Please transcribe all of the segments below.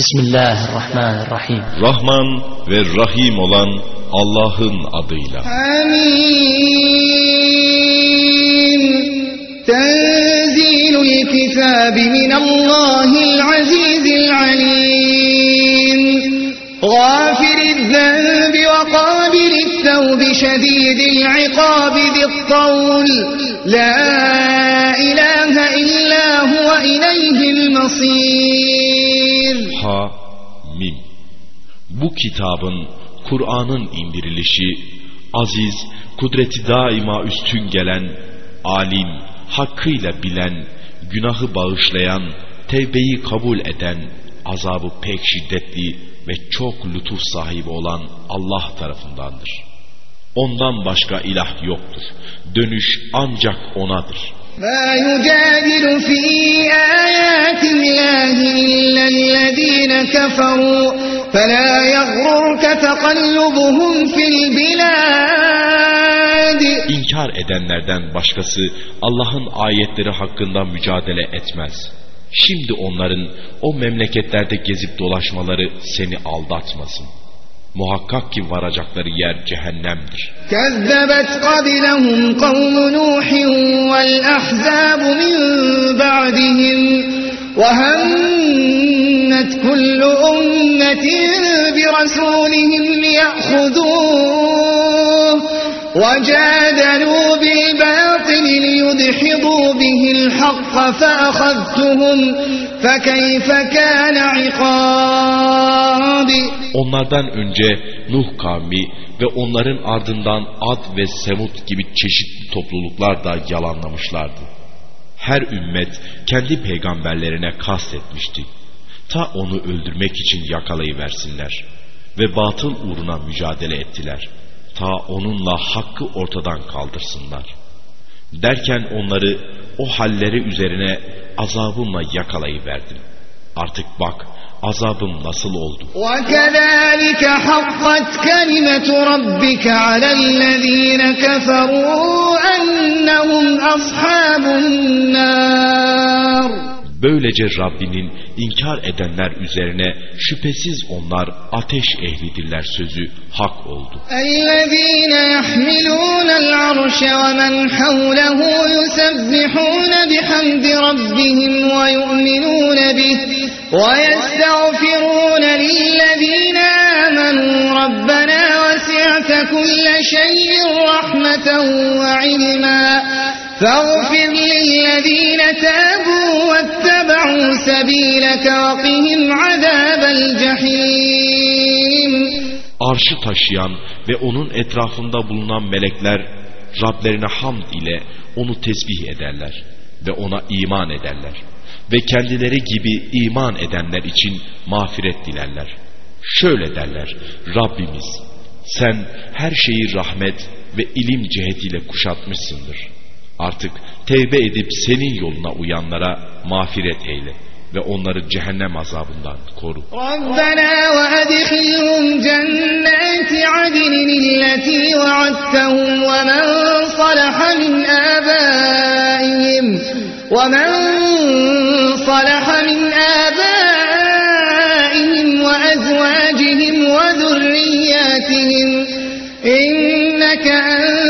Bismillahirrahmanirrahim. Rahman ve Rahim olan Allah'ın adıyla. Hamim. Tenzilul kitabi minallahil azizil alim. Gafiriz zenbi ve kabiliz tevbi şedidil ikabi bittavl. La ilahe illa huve ileyhil masir. Ha Mim. Bu kitabın Kur'an'ın indirilişi aziz, kudreti daima üstün gelen, alim, hakkıyla bilen, günahı bağışlayan, tevbeyi kabul eden, azabı pek şiddetli ve çok lütuf sahibi olan Allah tarafındandır. Ondan başka ilah yoktur. Dönüş ancak O'nadır. ما يجادل في آيات الله إلا الذين كفروا فلا يغررك تقلبهم في البلاد İnkar edenlerden başkası Allah'ın ayetleri hakkında mücadele etmez. Şimdi onların o memleketlerde gezip dolaşmaları seni aldatmasın. Muhakkak ki varacakları yer cehennemdir. كذبت قبلهم قوم نوح والأحزاب من بعدهم وهمت كل أمة برسولهم ليأخذوه وجادلوا بالباطل ليدحضوا به الحق فأخذتهم فكيف كان عقاب Onlardan önce Nuh kavmi ve onların ardından Ad ve Semud gibi çeşitli topluluklar da yalanlamışlardı. Her ümmet kendi peygamberlerine kastetmişti. Ta onu öldürmek için yakalayıversinler. Ve batıl uğruna mücadele ettiler. Ta onunla hakkı ortadan kaldırsınlar. Derken onları o halleri üzerine azabımla yakalayıverdim. Artık bak azabım nasıl oldu. وكذلك حقت كلمة ربك على الذين كفروا أنهم أصحاب النار Böylece Rabbinin inkar edenler üzerine şüphesiz onlar ateş ehlidirler sözü hak oldu. الذين يحملون العرش ومن حوله يسبحون بحمد ربهم ويؤمنون به ويستغفرون للذين آمنوا ربنا وسعت كل شيء رحمة وعلما فاغفر للذين تابوا واتبعوا سبيلك وقهم عذاب الجحيم Arşı taşıyan ve onun etrafında bulunan melekler Rablerine hamd ile onu tesbih ederler ve ona iman ederler. Ve kendileri gibi iman edenler için mağfiret dilerler. Şöyle derler, Rabbimiz sen her şeyi rahmet ve ilim cihetiyle kuşatmışsındır. Artık tevbe edip senin yoluna uyanlara mağfiret eyle ve onları cehennem azabından koru. Rabbena ve edhilhum cenneti adnin illeti va'attahum ve men salaha min abaihim ve men salaha min abaihim ve ezvacihim ve zürriyatihim inneke en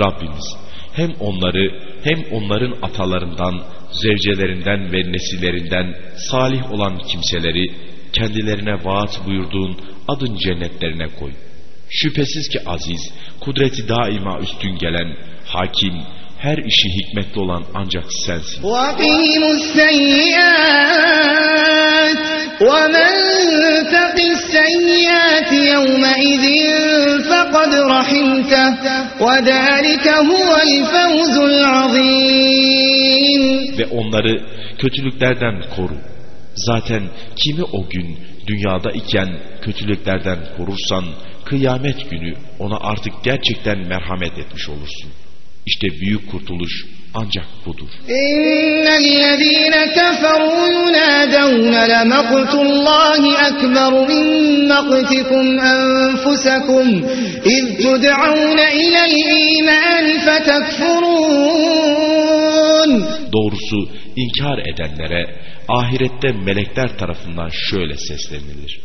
Rabbimiz hem onları hem onların atalarından, zevcelerinden ve nesillerinden salih olan kimseleri kendilerine vaat buyurduğun adın cennetlerine koy. Şüphesiz ki aziz, kudreti daima üstün gelen, hakim, her işi hikmetli olan ancak sensin. وقهم السيئات ومن تق السيئات يومئذ فقد رحمته وذلك هو الفوز العظيم Ve onları kötülüklerden koru. Zaten kimi o gün dünyada iken kötülüklerden korursan kıyamet günü ona artık gerçekten merhamet etmiş olursun. İşte büyük kurtuluş ancak budur. İnnellezîne keferû yunâdevne lemektullâhi ekberu min mektikum enfusekum iz tud'avne ilel îmâni fetekfurûn. Doğrusu inkar edenlere ahirette melekler tarafından şöyle seslenilir.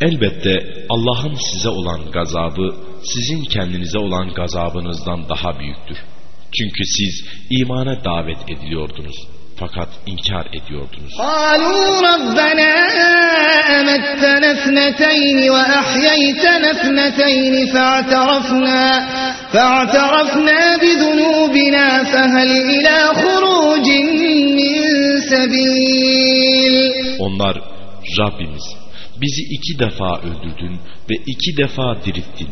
Elbette Allah'ın size olan gazabı sizin kendinize olan gazabınızdan daha büyüktür. Çünkü siz imana davet ediliyordunuz fakat inkar ediyordunuz. قالوا ربنا أمتنا اثنتين وأحييتنا اثنتين فاعترفنا فاعترفنا بذنوبنا فهل إلى خروج من سبيل Onlar Rabbimiz bizi iki defa öldürdün ve iki defa dirilttin.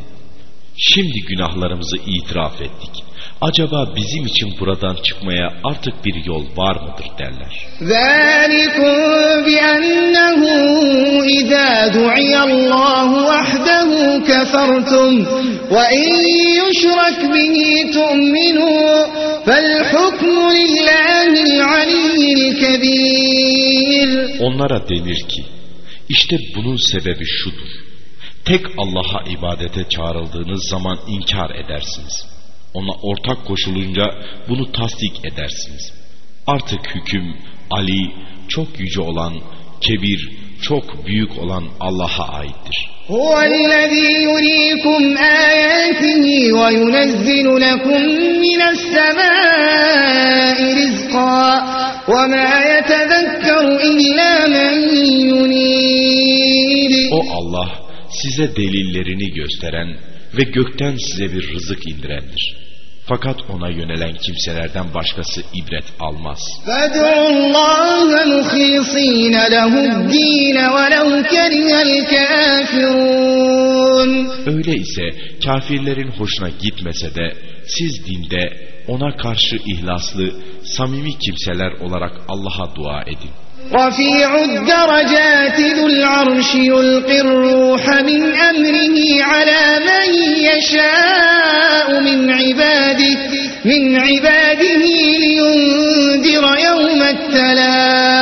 Şimdi günahlarımızı itiraf ettik. Acaba bizim için buradan çıkmaya artık bir yol var mıdır derler. ذلكم بأنه إذا دعي الله وحده كفرتم وإن يشرك به تؤمنوا فالحكم لله العلي الكبير Onlara denir ki, işte bunun sebebi şudur. Tek Allah'a ibadete çağrıldığınız zaman inkar edersiniz. Ona ortak koşulunca bunu tasdik edersiniz. Artık hüküm Ali çok yüce olan, kebir, çok büyük olan Allah'a aittir. O Allah size delillerini gösteren ve gökten size bir rızık indirendir. Fakat ona yönelen kimselerden başkası ibret almaz. Öyle ise kafirlerin hoşuna gitmese de siz dinde ona karşı ihlaslı, samimi kimseler olarak Allah'a dua edin. رفيع الدرجات ذو العرش يلقي الروح من أمره على من يشاء من عباده من عباده لينذر يوم التلاق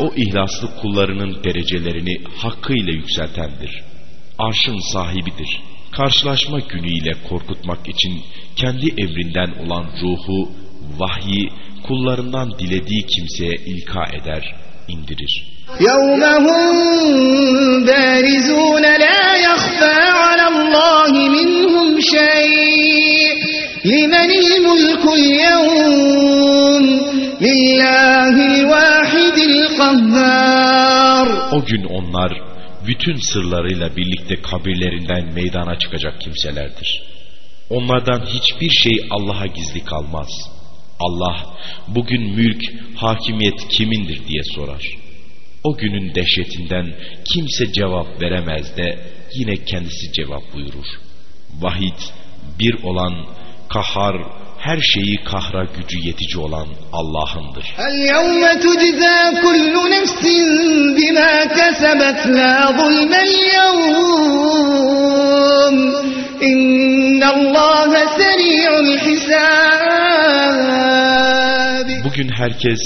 O ihlaslı kullarının derecelerini hakkıyla yükseltendir. Arşın sahibidir. Karşılaşma günüyle korkutmak için kendi emrinden olan ruhu, vahyi kullarından dilediği kimseye ilka eder, indirir. يوم هم بارزون لا يخفى على الله منهم شيء لمن الملك اليوم لله الواحد القهار O gün onlar bütün sırlarıyla birlikte kabirlerinden meydana çıkacak kimselerdir. Onlardan hiçbir şey Allah'a gizli kalmaz. Allah bugün mülk, hakimiyet kimindir diye sorar. O günün dehşetinden kimse cevap veremez de yine kendisi cevap buyurur. Vahid, bir olan, kahar, her şeyi kahra gücü yetici olan Allah'ındır. اليوم تجزى كل نفس بما كسبت لا ظلم اليوم إن الله سريع الحساب Bugün herkes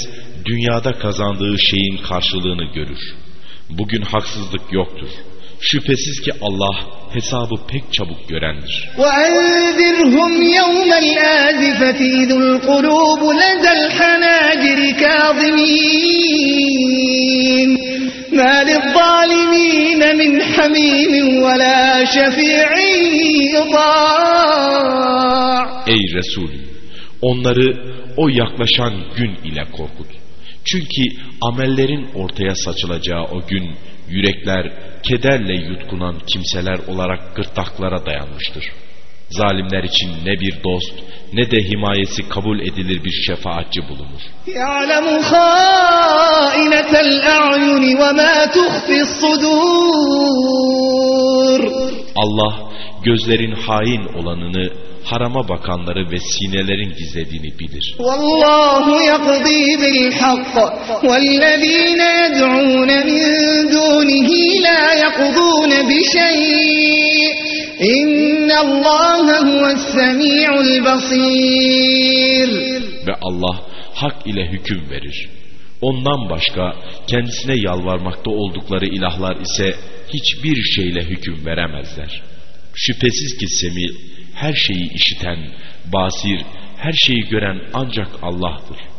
dünyada kazandığı şeyin karşılığını görür. Bugün haksızlık yoktur. Şüphesiz ki Allah hesabı pek çabuk görendir. وأنذرهم يوم الآزفة إذ القلوب لدى الحناجر كاظمين ما للظالمين من حميم ولا شفيع يطاع Ey Resulüm! Onları o yaklaşan gün ile korkut. Çünkü amellerin ortaya saçılacağı o gün yürekler kederle yutkunan kimseler olarak gırtlaklara dayanmıştır. Zalimler için ne bir dost ne de himayesi kabul edilir bir şefaatçi bulunur. يعلم خائنة الأعين وما تخفي الصدور Allah gözlerin hain olanını, harama bakanları ve sinelerin gizlediğini bilir. Vallahu yakdi bil hak vellezine yed'un min dunihi la yakdun bi şey. İnnallaha huves semiul basir. Ve Allah hak ile hüküm verir. Ondan başka kendisine yalvarmakta oldukları ilahlar ise hiçbir şeyle hüküm veremezler. Şüphesiz ki Semi her şeyi işiten, basir, her şeyi gören ancak Allah'tır.